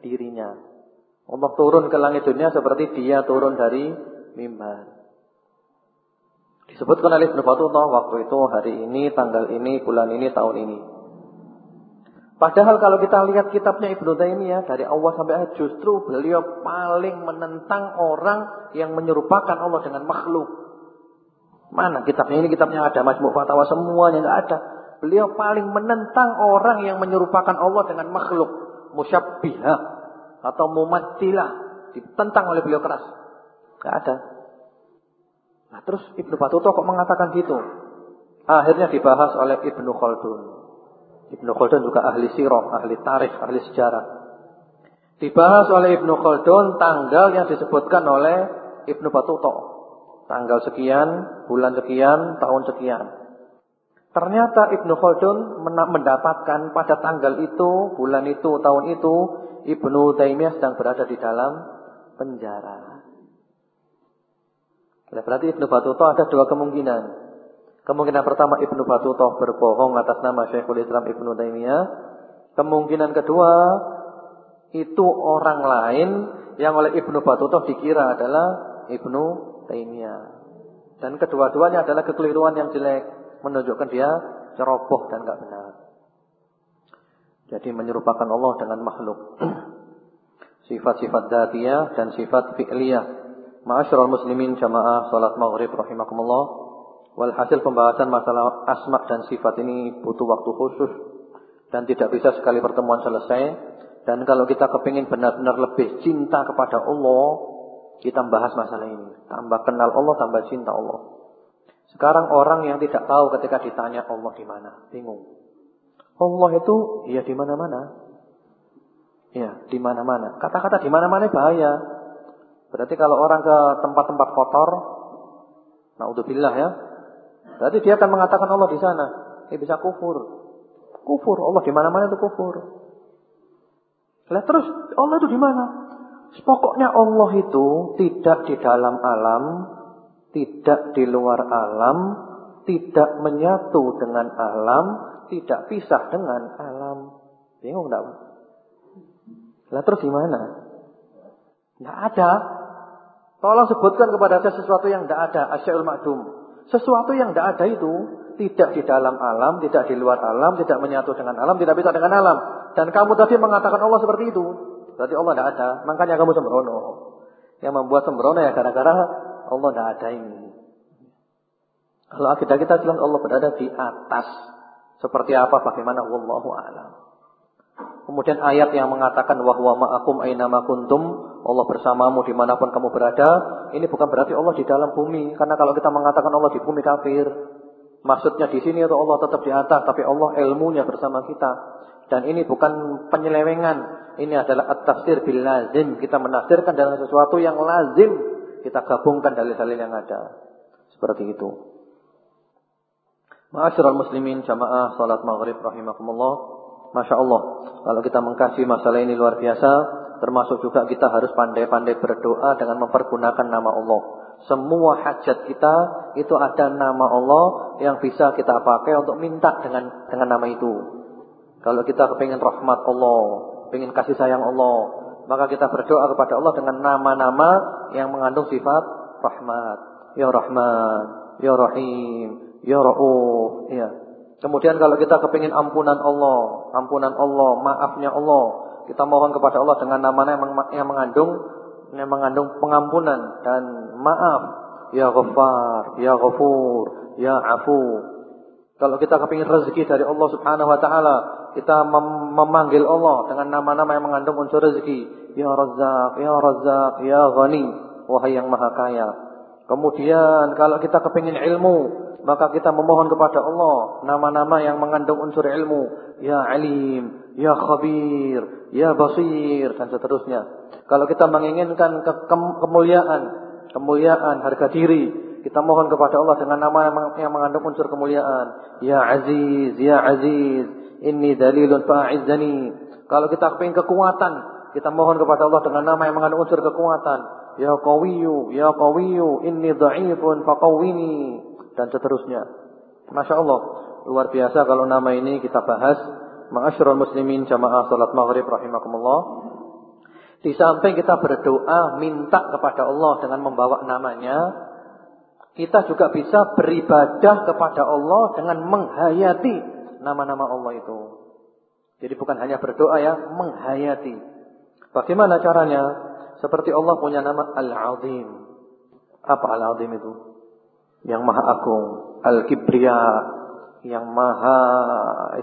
dirinya. Allah turun ke langit dunia seperti dia turun dari mimbar. Disebutkan oleh Ibnu Battuta waktu itu hari ini, tanggal ini, bulan ini, tahun ini. Padahal kalau kita lihat kitabnya Ibnu Taimiyah dari awal sampai akhir justru beliau paling menentang orang yang menyerupakan Allah dengan makhluk. Mana kitabnya ini kitabnya ada Majmu' Fatawa semuanya enggak ada. Beliau paling menentang orang yang menyerupakan Allah dengan makhluk, musyabbihah atau mumattilah, ditentang oleh beliau keras. Enggak ada. Nah, terus Ibnu Battuta kok mengatakan gitu? Akhirnya dibahas oleh Ibnu Khaldun. Ibnu Khaldun juga ahli sirah, ahli tarikh, ahli sejarah. Dibahas oleh Ibnu Khaldun tanggal yang disebutkan oleh Ibnu Batuta. Tanggal sekian, bulan sekian, tahun sekian. Ternyata Ibnu Khaldun mendapatkan pada tanggal itu, bulan itu, tahun itu, Ibnu Taimiyah sedang berada di dalam penjara. Berarti Ibnu Batuta ada dua kemungkinan. Kemungkinan pertama Ibnu Battuta berbohong atas nama Syekhul Islam Ibnu Taimiyah. Kemungkinan kedua itu orang lain yang oleh Ibnu Battuta dikira adalah Ibnu Taimiyah. Dan kedua-duanya adalah kekeliruan yang jelek, menunjukkan dia ceroboh dan enggak benar. Jadi menyerupakan Allah dengan makhluk. [clears throat] Sifat-sifat dzatiyah dan sifat fi'liyah. Ma'asyiral muslimin jamaah salat maghrib rahimakumullah. Walhasil pembahasan masalah asma dan sifat ini butuh waktu khusus dan tidak bisa sekali pertemuan selesai. Dan kalau kita kepingin benar-benar lebih cinta kepada Allah, kita bahas masalah ini. Tambah kenal Allah, tambah cinta Allah. Sekarang orang yang tidak tahu ketika ditanya Allah di mana, bingung. Allah itu ya di mana-mana. Ya, di mana-mana. Kata-kata di mana-mana bahaya. Berarti kalau orang ke tempat-tempat kotor, naudzubillah ya, Berarti dia akan mengatakan Allah di sana. Dia bisa kufur. Kufur. Allah di mana-mana itu kufur. Lah terus Allah itu di mana? Pokoknya Allah itu tidak di dalam alam, tidak di luar alam, tidak menyatu dengan alam, tidak pisah dengan alam. Bingung enggak? Lah terus di mana? Enggak ada. Tolong sebutkan kepada saya sesuatu yang tidak ada. Asy'ul ma'dum. Sesuatu yang tidak ada itu tidak di dalam alam, tidak di luar alam, tidak menyatu dengan alam, tidak bisa dengan alam. Dan kamu tadi mengatakan Allah seperti itu. Berarti Allah tidak ada. Makanya kamu sembrono. Yang membuat sembrono ya gara-gara Allah tidak ada ini. Kalau akidah kita jelas Allah berada di atas. Seperti apa, bagaimana, wallahu a'lam. Kemudian ayat yang mengatakan wahwa ma'akum aina kuntum, Allah bersamamu di mana pun kamu berada. Ini bukan berarti Allah di dalam bumi, karena kalau kita mengatakan Allah di bumi kafir. Maksudnya di sini itu Allah tetap di atas, tapi Allah ilmunya bersama kita. Dan ini bukan penyelewengan, ini adalah at-tafsir bil lazim. Kita menafsirkan dengan sesuatu yang lazim, kita gabungkan dalil-dalil yang ada. Seperti itu. Ma'asyiral muslimin jamaah salat maghrib rahimakumullah. Masya Allah. Kalau kita mengkaji masalah ini luar biasa. Termasuk juga kita harus pandai-pandai berdoa dengan mempergunakan nama Allah. Semua hajat kita itu ada nama Allah yang bisa kita pakai untuk minta dengan dengan nama itu. Kalau kita kepingin rahmat Allah, ingin kasih sayang Allah, maka kita berdoa kepada Allah dengan nama-nama yang mengandung sifat rahmat. Ya Rahman, Ya Rahim, Ya Ra'uf, ya. Kemudian kalau kita kepingin ampunan Allah, ampunan Allah, maafnya Allah, kita mohon kepada Allah dengan namanya yang mengandung yang mengandung pengampunan dan maaf. Ya Ghaffar, Ya Ghafur, Ya Afu. Kalau kita kepingin rezeki dari Allah Subhanahu wa taala, kita mem memanggil Allah dengan nama-nama yang mengandung unsur rezeki. Ya Razzaq, Ya Razzaq, Ya Ghani, wahai yang maha kaya. Kemudian kalau kita kepingin ilmu, maka kita memohon kepada Allah nama-nama yang mengandung unsur ilmu, ya alim, ya khabir, ya basir dan seterusnya. Kalau kita menginginkan ke kemuliaan, kemuliaan harga diri, kita mohon kepada Allah dengan nama yang mengandung unsur kemuliaan, ya aziz, ya aziz, inni dalilun fa'izzani. Kalau kita ingin kekuatan, kita mohon kepada Allah dengan nama yang mengandung unsur kekuatan. Ya qawiyu, ya qawiyu, inni dha'ifun faqawwini dan seterusnya. Masya Allah. luar biasa kalau nama ini kita bahas. Ma'asyiral muslimin jamaah salat maghrib rahimakumullah. Di samping kita berdoa minta kepada Allah dengan membawa namanya, kita juga bisa beribadah kepada Allah dengan menghayati nama-nama Allah itu. Jadi bukan hanya berdoa ya, menghayati. Bagaimana caranya? Seperti Allah punya nama Al-Azim. Apa Al-Azim itu? Yang Maha Agung, Al-Kibriya, yang Maha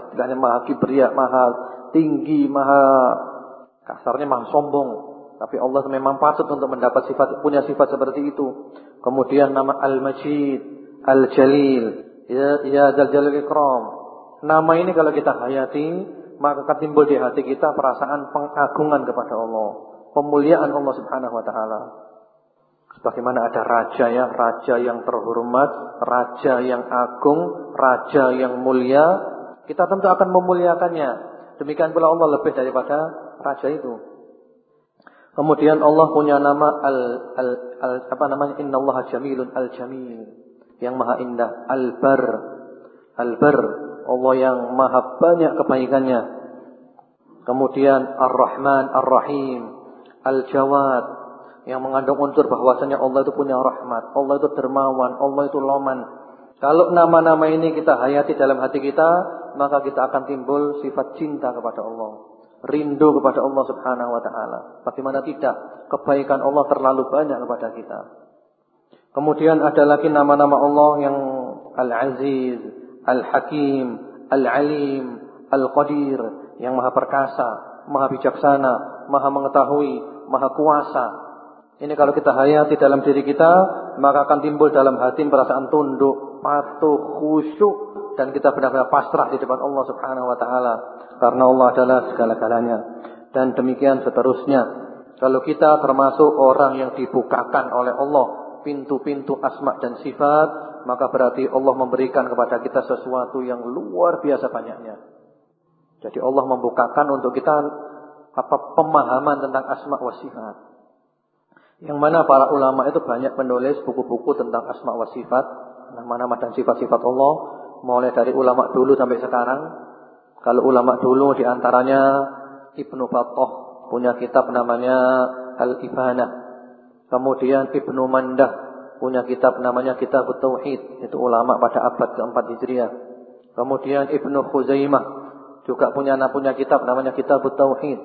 istilahnya Maha Kibriya, Maha tinggi, Maha Kasarnya maha sombong. Tapi Allah memang patut untuk mendapat sifat punya sifat seperti itu. Kemudian nama Al-Majid, Al-Jalil, ya ya Dzal Jalil Ikram. Nama ini kalau kita hayati, maka akan timbul di hati kita perasaan pengagungan kepada Allah, pemuliaan Allah Subhanahu wa taala. Sebagaimana ada raja ya, raja yang terhormat, raja yang agung, raja yang mulia, kita tentu akan memuliakannya. Demikian pula Allah lebih daripada raja itu. Kemudian Allah punya nama al, al, al apa namanya? Innallaha jamilun al jamil. Yang maha indah, al bar. Al bar, Allah yang maha banyak kebaikannya. Kemudian Ar-Rahman, Ar-Rahim, Al-Jawad yang mengandung unsur bahwasanya Allah itu punya rahmat, Allah itu dermawan, Allah itu loman. Kalau nama-nama ini kita hayati dalam hati kita, maka kita akan timbul sifat cinta kepada Allah rindu kepada Allah Subhanahu wa taala. Bagaimana tidak? Kebaikan Allah terlalu banyak kepada kita. Kemudian ada lagi nama-nama Allah yang Al-Aziz, Al-Hakim, Al-Alim, Al-Qadir, yang Maha Perkasa, Maha Bijaksana, Maha Mengetahui, Maha Kuasa. Ini kalau kita hayati dalam diri kita, maka akan timbul dalam hati perasaan tunduk, patuh, khusyuk dan kita benar-benar pasrah di depan Allah Subhanahu wa taala karena Allah adalah segala-galanya. Dan demikian seterusnya. Kalau kita termasuk orang yang dibukakan oleh Allah pintu-pintu asma dan sifat, maka berarti Allah memberikan kepada kita sesuatu yang luar biasa banyaknya. Jadi Allah membukakan untuk kita apa pemahaman tentang asma wa sifat. Yang mana para ulama itu banyak menulis buku-buku tentang asma wa sifat, nama-nama dan sifat-sifat Allah, mulai dari ulama dulu sampai sekarang kalau ulama dulu di antaranya Ibnu Battah punya kitab namanya Al-Ibanah. Kemudian Ibnu Mandah punya kitab namanya Kitab Tauhid. Itu ulama pada abad keempat Hijriah. Kemudian Ibnu Khuzaimah juga punya punya kitab namanya Kitab Tauhid.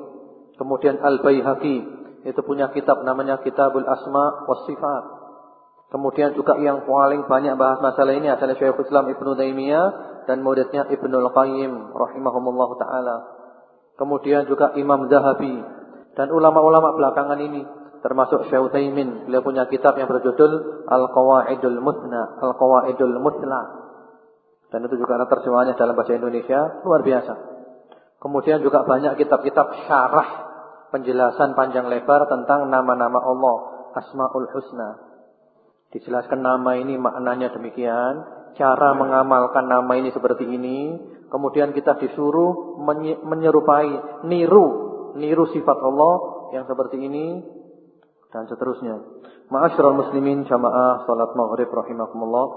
Kemudian Al-Baihaqi itu punya kitab namanya Kitabul Asma was Sifat. Kemudian juga yang paling banyak bahas masalah ini adalah Syekhul Islam Ibnu Taimiyah dan muridnya Ibnul Qayyim rahimahumullah taala. Kemudian juga Imam Zahabi dan ulama-ulama belakangan ini termasuk Syekh Utsaimin, beliau punya kitab yang berjudul Al-Qawaidul Muthna, Al-Qawaidul Muthla. Dan itu juga ada terjemahannya dalam bahasa Indonesia, luar biasa. Kemudian juga banyak kitab-kitab syarah penjelasan panjang lebar tentang nama-nama Allah, Asmaul Husna. Dijelaskan nama ini maknanya demikian, cara mengamalkan nama ini seperti ini, kemudian kita disuruh menyerupai, niru, niru sifat Allah yang seperti ini dan seterusnya. Ma'asyiral muslimin jamaah salat maghrib rahimakumullah.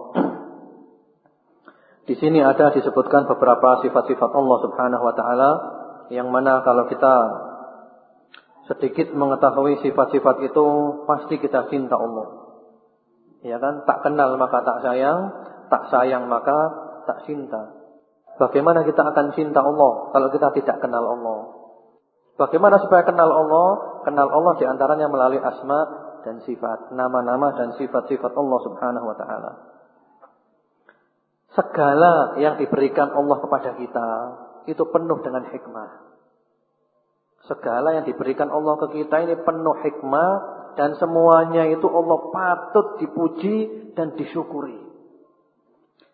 Di sini ada disebutkan beberapa sifat-sifat Allah Subhanahu wa taala yang mana kalau kita sedikit mengetahui sifat-sifat itu pasti kita cinta Allah. Ya kan? Tak kenal maka tak sayang, tak sayang maka tak cinta. Bagaimana kita akan cinta Allah kalau kita tidak kenal Allah? Bagaimana supaya kenal Allah? Kenal Allah di antaranya melalui asma dan sifat, nama-nama dan sifat-sifat Allah Subhanahu wa taala. Segala yang diberikan Allah kepada kita itu penuh dengan hikmah. Segala yang diberikan Allah ke kita ini penuh hikmah dan semuanya itu Allah patut dipuji dan disyukuri.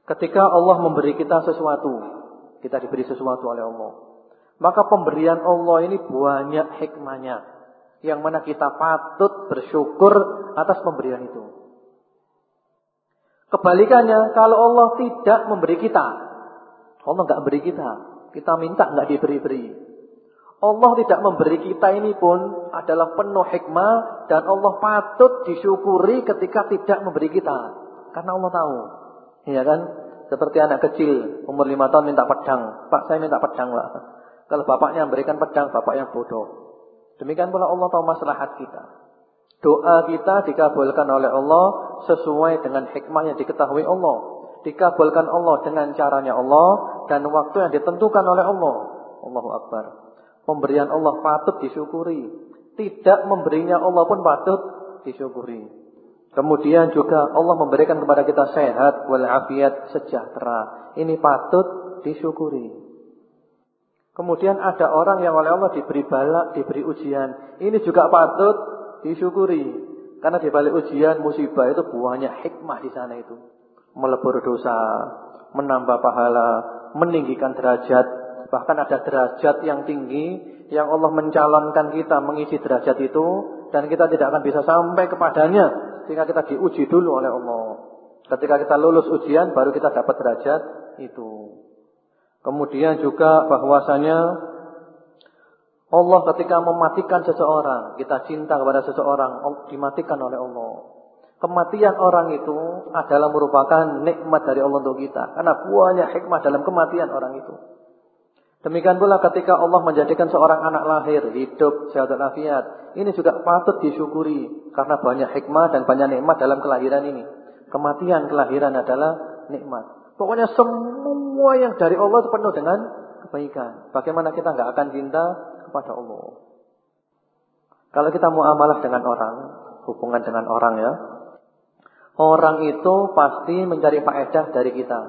Ketika Allah memberi kita sesuatu, kita diberi sesuatu oleh Allah. Maka pemberian Allah ini banyak hikmahnya. Yang mana kita patut bersyukur atas pemberian itu. Kebalikannya, kalau Allah tidak memberi kita. Allah nggak beri kita. Kita minta nggak diberi-beri. Allah tidak memberi kita ini pun adalah penuh hikmah dan Allah patut disyukuri ketika tidak memberi kita. Karena Allah tahu Iya kan? Seperti anak kecil umur lima tahun minta pedang. Pak saya minta pedang lah. Kalau bapaknya memberikan pedang, bapaknya bodoh. Demikian pula Allah tahu maslahat kita. Doa kita dikabulkan oleh Allah sesuai dengan hikmah yang diketahui Allah. Dikabulkan Allah dengan caranya Allah dan waktu yang ditentukan oleh Allah. Allahu Akbar. Pemberian Allah patut disyukuri. Tidak memberinya Allah pun patut disyukuri. Kemudian juga Allah memberikan kepada kita sehat walafiat sejahtera. Ini patut disyukuri. Kemudian ada orang yang oleh Allah diberi balak, diberi ujian. Ini juga patut disyukuri. Karena di balik ujian, musibah itu buahnya hikmah di sana itu. Melebur dosa, menambah pahala, meninggikan derajat. Bahkan ada derajat yang tinggi yang Allah mencalonkan kita mengisi derajat itu dan kita tidak akan bisa sampai kepadanya sehingga kita diuji dulu oleh Allah. Ketika kita lulus ujian baru kita dapat derajat itu. Kemudian juga bahwasanya Allah ketika mematikan seseorang, kita cinta kepada seseorang, dimatikan oleh Allah. Kematian orang itu adalah merupakan nikmat dari Allah untuk kita. Karena buahnya hikmah dalam kematian orang itu. Demikian pula ketika Allah menjadikan seorang anak lahir, hidup, sehat dan afiat. Ini juga patut disyukuri. Karena banyak hikmah dan banyak nikmat dalam kelahiran ini. Kematian kelahiran adalah nikmat. Pokoknya semua yang dari Allah penuh dengan kebaikan. Bagaimana kita nggak akan cinta kepada Allah. Kalau kita muamalah dengan orang, hubungan dengan orang ya. Orang itu pasti mencari faedah dari kita.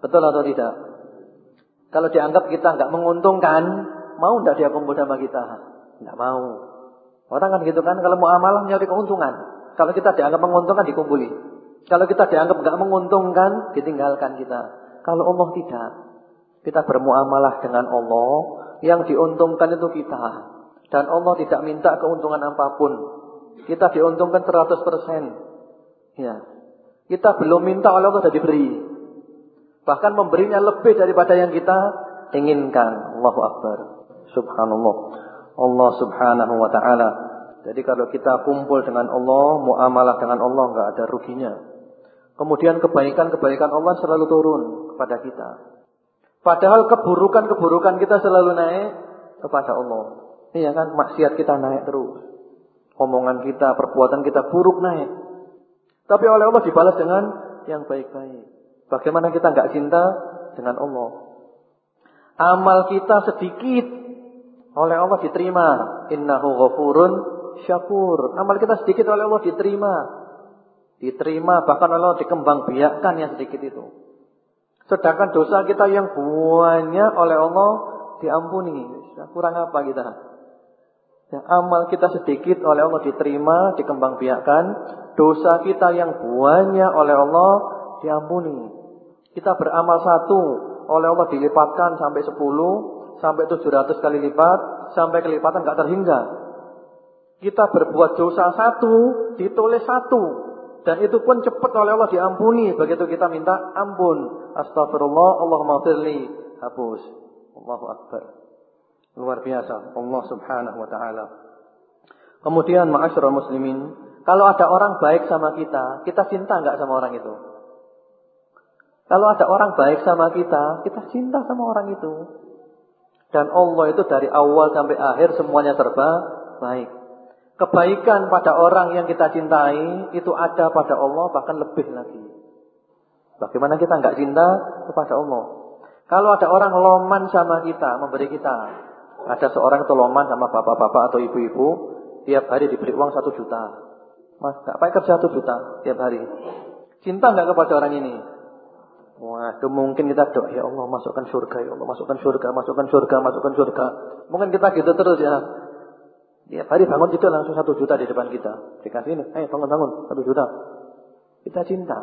Betul atau tidak? Kalau dianggap kita nggak menguntungkan, mau nggak dia kumpul sama kita? Nggak mau. Orang kan gitu kan, kalau mau amalah nyari keuntungan. Kalau kita dianggap menguntungkan, dikumpuli. Kalau kita dianggap nggak menguntungkan, ditinggalkan kita. Kalau Allah tidak, kita bermuamalah dengan Allah, yang diuntungkan itu kita. Dan Allah tidak minta keuntungan apa pun. Kita diuntungkan 100%. Ya. Kita belum minta oleh Allah sudah diberi. Bahkan memberinya lebih daripada yang kita inginkan. Allahu Akbar. Subhanallah. Allah subhanahu wa ta'ala. Jadi kalau kita kumpul dengan Allah, muamalah dengan Allah, enggak ada ruginya. Kemudian kebaikan-kebaikan Allah selalu turun kepada kita. Padahal keburukan-keburukan kita selalu naik kepada Allah. Iya kan? Maksiat kita naik terus. Omongan kita, perbuatan kita buruk naik. Tapi oleh Allah dibalas dengan yang baik-baik. Bagaimana kita nggak cinta dengan Allah? Amal kita sedikit oleh Allah diterima. Innahu ghafurun syakur. Amal kita sedikit oleh Allah diterima. Diterima bahkan Allah dikembang biakkan yang sedikit itu. Sedangkan dosa kita yang banyak oleh Allah diampuni. Kurang apa kita? Ya, amal kita sedikit oleh Allah diterima, dikembang biakkan. Dosa kita yang banyak oleh Allah diampuni. Kita beramal satu, oleh Allah dilipatkan sampai sepuluh, sampai tujuh ratus kali lipat, sampai kelipatan gak terhingga. Kita berbuat dosa satu, ditulis satu. Dan itu pun cepat oleh Allah diampuni. Begitu kita minta ampun. Astagfirullah, Allahumma firli. Hapus. Allahu Akbar. Luar biasa. Allah subhanahu wa ta'ala. Kemudian ma'asyurah muslimin. Kalau ada orang baik sama kita, kita cinta nggak sama orang itu? Kalau ada orang baik sama kita, kita cinta sama orang itu. Dan Allah itu dari awal sampai akhir semuanya serba baik. Kebaikan pada orang yang kita cintai itu ada pada Allah bahkan lebih lagi. Bagaimana kita nggak cinta kepada Allah? Kalau ada orang loman sama kita, memberi kita. Ada seorang itu loman sama bapak-bapak atau ibu-ibu, tiap hari diberi uang satu juta. Mas, gak pakai kerja satu juta tiap hari. Cinta nggak kepada orang ini? Wah, itu mungkin kita doa, ya Allah masukkan surga, ya Allah masukkan surga, masukkan surga, masukkan surga. Mungkin kita gitu terus ya. Ya, hari bangun juga langsung satu juta di depan kita. Dikasih ini, eh bangun-bangun, satu juta. Kita cinta.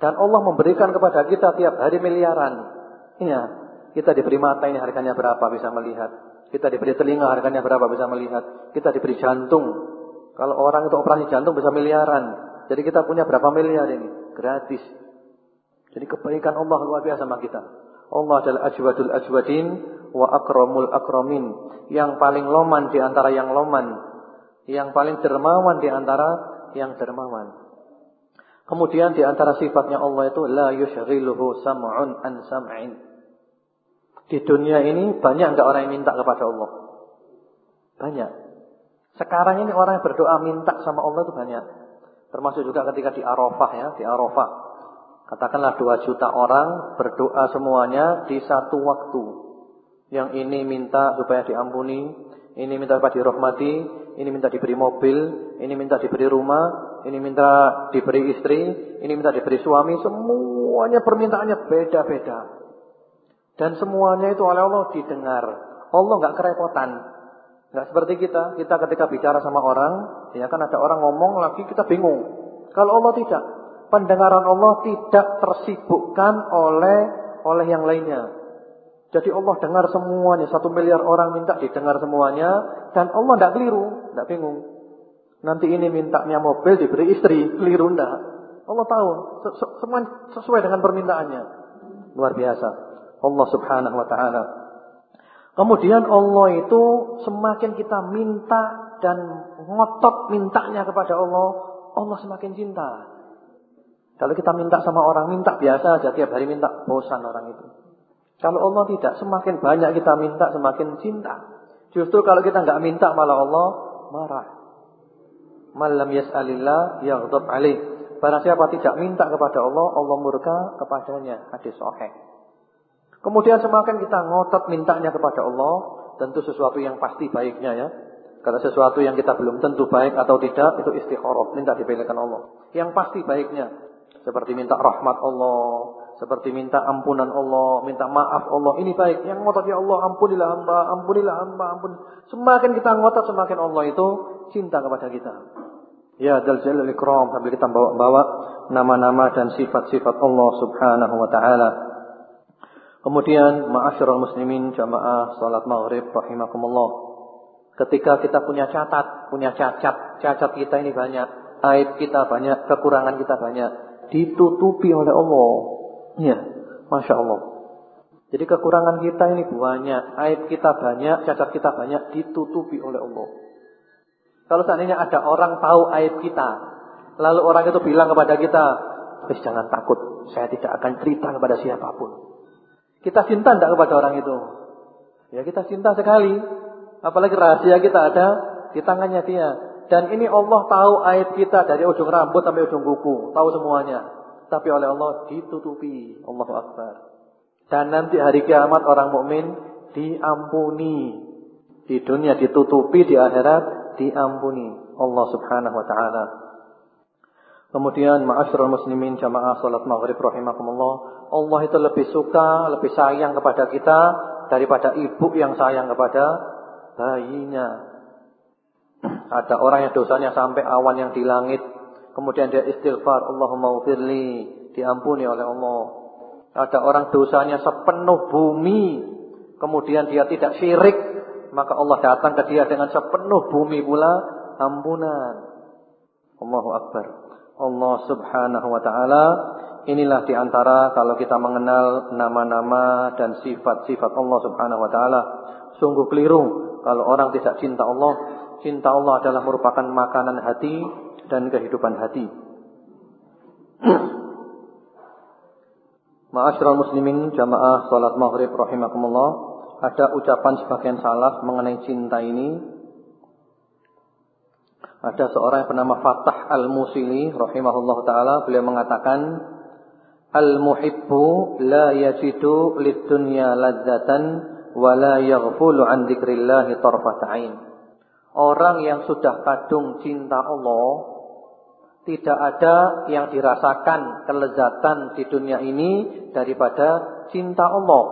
Dan Allah memberikan kepada kita tiap hari miliaran. Iya, kita diberi mata ini harganya berapa bisa melihat. Kita diberi telinga harganya berapa bisa melihat. Kita diberi jantung. Kalau orang itu operasi jantung bisa miliaran. Jadi kita punya berapa miliar ini? Gratis. Jadi kebaikan Allah luar biasa sama kita. Allah adalah ajwadul ajwadin wa akramul akramin. Yang paling loman di antara yang loman. Yang paling dermawan di antara yang dermawan. Kemudian di antara sifatnya Allah itu la yushghiluhu sam'un an sam'in. Di dunia ini banyak enggak orang yang minta kepada Allah? Banyak. Sekarang ini orang yang berdoa minta sama Allah itu banyak. Termasuk juga ketika di Arafah ya, di Arafah. Katakanlah dua juta orang berdoa semuanya di satu waktu. Yang ini minta supaya diampuni, ini minta supaya dirahmati, ini minta diberi mobil, ini minta diberi rumah, ini minta diberi istri, ini minta diberi suami, semuanya permintaannya beda-beda. Dan semuanya itu oleh Allah didengar. Allah nggak kerepotan. Nggak seperti kita, kita ketika bicara sama orang, ya kan ada orang ngomong lagi kita bingung. Kalau Allah tidak, pendengaran Allah tidak tersibukkan oleh oleh yang lainnya. Jadi Allah dengar semuanya, satu miliar orang minta didengar semuanya, dan Allah tidak keliru, tidak bingung. Nanti ini mintanya mobil diberi istri, keliru tidak. Allah tahu, semua sesuai dengan permintaannya. Luar biasa. Allah subhanahu wa ta'ala. Kemudian Allah itu semakin kita minta dan ngotot mintanya kepada Allah, Allah semakin cinta. Kalau kita minta sama orang, minta biasa aja, tiap hari minta, bosan orang itu. Kalau Allah tidak, semakin banyak kita minta, semakin cinta. Justru kalau kita nggak minta, malah Allah marah. Malam yas'alillah yaghdab alaih. Barang siapa tidak minta kepada Allah, Allah murka kepadanya. Hadis sahih. Kemudian semakin kita ngotot mintanya kepada Allah, tentu sesuatu yang pasti baiknya ya. Kalau sesuatu yang kita belum tentu baik atau tidak, itu istikharah, minta dipilihkan Allah. Yang pasti baiknya, seperti minta rahmat Allah, seperti minta ampunan Allah, minta maaf Allah. Ini baik. Yang ngotot ya Allah, ampunilah hamba, ampunilah hamba, ampun. Semakin kita ngotot, semakin Allah itu cinta kepada kita. Ya dal jalal ikram sambil kita bawa-bawa nama-nama dan sifat-sifat Allah Subhanahu wa taala. Kemudian ma'asyiral muslimin jamaah salat maghrib rahimakumullah. Ketika kita punya catat, punya cacat, cacat kita ini banyak, aib kita banyak, kekurangan kita banyak, ditutupi oleh Allah. Iya, Masya Allah. Jadi kekurangan kita ini banyak, aib kita banyak, cacat kita banyak, ditutupi oleh Allah. Kalau seandainya ada orang tahu aib kita, lalu orang itu bilang kepada kita, Wis jangan takut, saya tidak akan cerita kepada siapa pun. Kita cinta tidak kepada orang itu? Ya kita cinta sekali. Apalagi rahasia kita ada di tangannya dia. Dan ini Allah tahu aib kita dari ujung rambut sampai ujung kuku. Tahu semuanya tapi oleh Allah ditutupi. Allahu Akbar. Dan nanti hari kiamat orang mukmin diampuni. Di dunia ditutupi, di akhirat diampuni. Allah Subhanahu wa taala. Kemudian ma'asyiral muslimin jamaah salat maghrib rahimakumullah. Allah itu lebih suka, lebih sayang kepada kita daripada ibu yang sayang kepada bayinya. Ada orang yang dosanya sampai awan yang di langit Kemudian dia istighfar, Allahumma ufirli, diampuni oleh Allah. Ada orang dosanya sepenuh bumi, kemudian dia tidak syirik, maka Allah datang ke dia dengan sepenuh bumi pula ampunan. Allahu Akbar. Allah Subhanahu wa taala inilah di antara kalau kita mengenal nama-nama dan sifat-sifat Allah Subhanahu wa taala sungguh keliru kalau orang tidak cinta Allah. Cinta Allah adalah merupakan makanan hati dan kehidupan hati. [clears throat] Ma'asyiral muslimin jamaah salat maghrib rahimakumullah, ada ucapan sebagian salaf mengenai cinta ini. Ada seorang yang bernama Fatah Al-Musili rahimahullah taala, beliau mengatakan Al-muhibbu la yajidu lid-dunya ladzatan wa la yaghfulu an dzikrillah tarfat ain. Orang yang sudah kadung cinta Allah tidak ada yang dirasakan kelezatan di dunia ini daripada cinta Allah.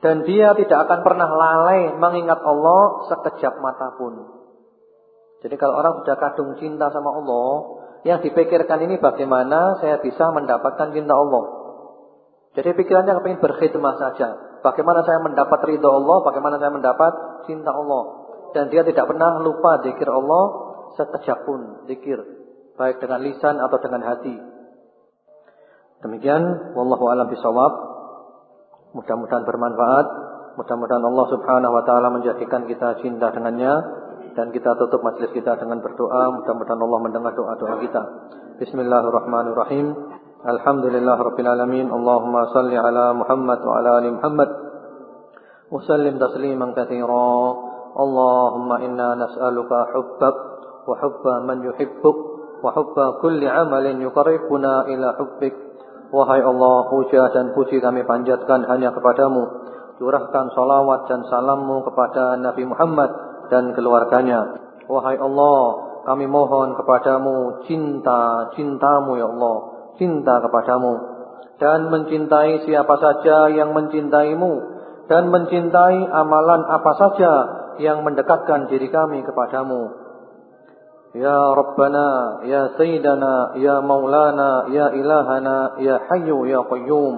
Dan dia tidak akan pernah lalai mengingat Allah sekejap mata pun. Jadi kalau orang sudah kadung cinta sama Allah, yang dipikirkan ini bagaimana saya bisa mendapatkan cinta Allah. Jadi pikirannya ingin berkhidmat saja. Bagaimana saya mendapat ridho Allah, bagaimana saya mendapat cinta Allah. Dan dia tidak pernah lupa zikir Allah sekejap pun zikir baik dengan lisan atau dengan hati. Demikian wallahu alam bisawab. Mudah-mudahan bermanfaat. Mudah-mudahan Allah Subhanahu wa taala menjadikan kita cinta dengannya Dan kita tutup majlis kita dengan berdoa. Mudah-mudahan Allah mendengar doa-doa kita. Bismillahirrahmanirrahim. Alhamdulillah Rabbil Alamin. Allahumma salli ala Muhammad wa ala ali Muhammad. Usallim tasliman kathira. Nas'aluka hubbak wa hubba man yuhibbuk wa hubba kulli amalin yukaribuna ila hubbik. Wahai Allah, puja dan puji kami panjatkan hanya kepadamu. Curahkan salawat dan salammu kepada Nabi Muhammad dan keluarganya. Wahai Allah, kami mohon kepadamu cinta, cintamu ya Allah, cinta kepadamu. Dan mencintai siapa saja yang mencintaimu. Dan mencintai amalan apa saja yang mendekatkan diri kami kepadamu. Ya Rabbana, Ya Sayyidana, Ya Maulana, Ya Ilahana, Ya Hayyu, Ya Qayyum.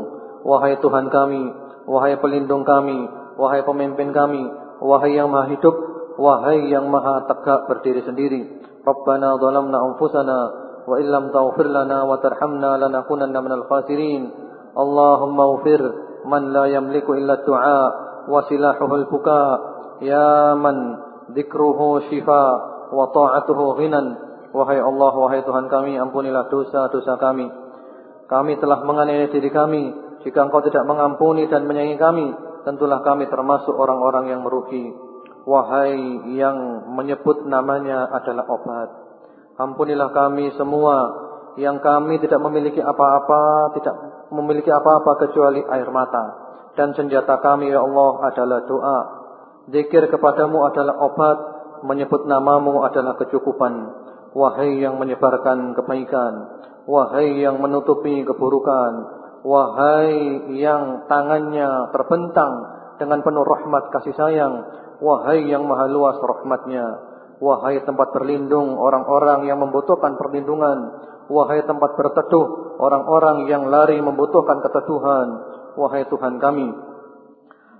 Wahai Tuhan kami, wahai pelindung kami, wahai pemimpin kami, wahai yang maha hidup, Wahai yang maha tegak berdiri sendiri. Rabbana zalamna anfusana wa illam taghfir lana wa tarhamna lanakunanna minal khasirin. Allahumma ufir man la yamliku illa du'a wa silahuhu al-buka. Ya man dzikruhu shifa wa ta'atuhu ghinan. Wahai Allah, wahai Tuhan kami, ampunilah dosa-dosa kami. Kami telah menganiaya diri kami. Jika Engkau tidak mengampuni dan menyayangi kami, tentulah kami termasuk orang-orang yang merugi. Wahai yang menyebut namanya adalah obat. Ampunilah kami semua yang kami tidak memiliki apa-apa, tidak memiliki apa-apa kecuali air mata. Dan senjata kami ya Allah adalah doa. Zikir kepadamu adalah obat, menyebut namamu adalah kecukupan. Wahai yang menyebarkan kebaikan, wahai yang menutupi keburukan, wahai yang tangannya terbentang dengan penuh rahmat kasih sayang, Wahai yang maha luas rahmatnya Wahai tempat berlindung orang-orang yang membutuhkan perlindungan Wahai tempat berteduh orang-orang yang lari membutuhkan keteduhan Wahai Tuhan kami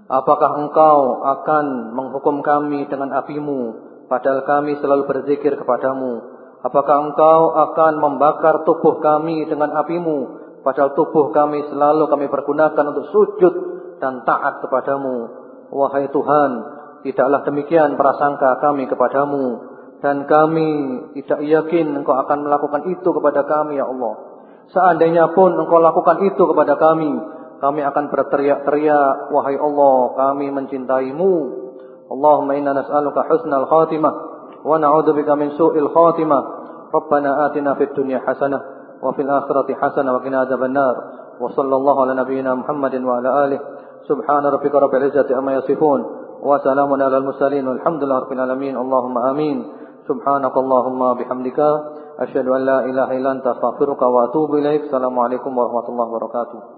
Apakah engkau akan menghukum kami dengan apimu Padahal kami selalu berzikir kepadamu Apakah engkau akan membakar tubuh kami dengan apimu Padahal tubuh kami selalu kami pergunakan untuk sujud dan taat kepadamu Wahai Tuhan Tidaklah demikian prasangka kami kepadamu dan kami tidak yakin engkau akan melakukan itu kepada kami ya Allah. Seandainya pun engkau lakukan itu kepada kami, kami akan berteriak-teriak wahai Allah kami mencintaimu. Allahumma inna nas'aluka husnal khatimah wa na'udzubika min su'il khatimah. Rabbana atina fid dunya hasanah wa fil akhirati hasanah wa qina adzabannar. Wa sallallahu ala nabiyyina Muhammadin wa ala alihi. Subhana rabbika rabbil izzati amma yasifun. Wa salamun alal mursalin. Walhamdulillahi rabbil alamin. Allahumma amin. Subhanakallahumma bihamdika. Asyhadu an la ilaha illa anta astaghfiruka wa atubu ilaik. Assalamualaikum warahmatullahi wabarakatuh.